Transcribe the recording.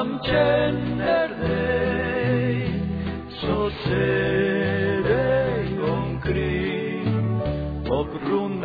han känner dig så ser dig omkring och runt